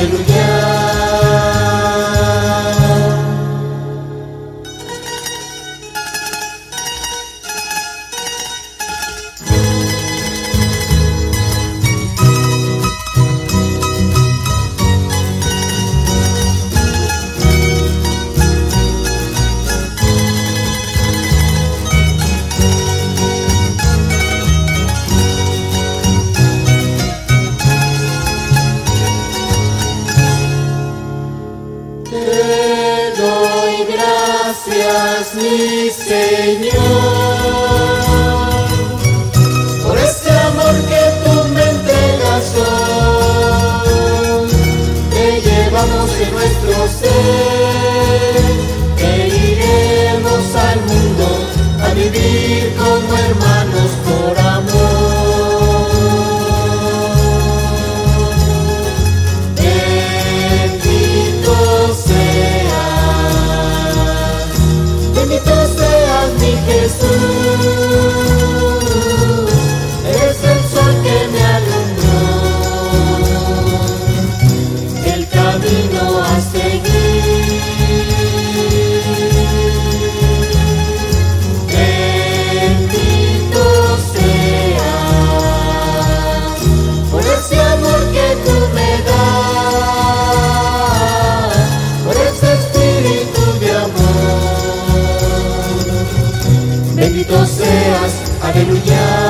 seas, mi Señor, Jesús, Bendito seas, aleluya.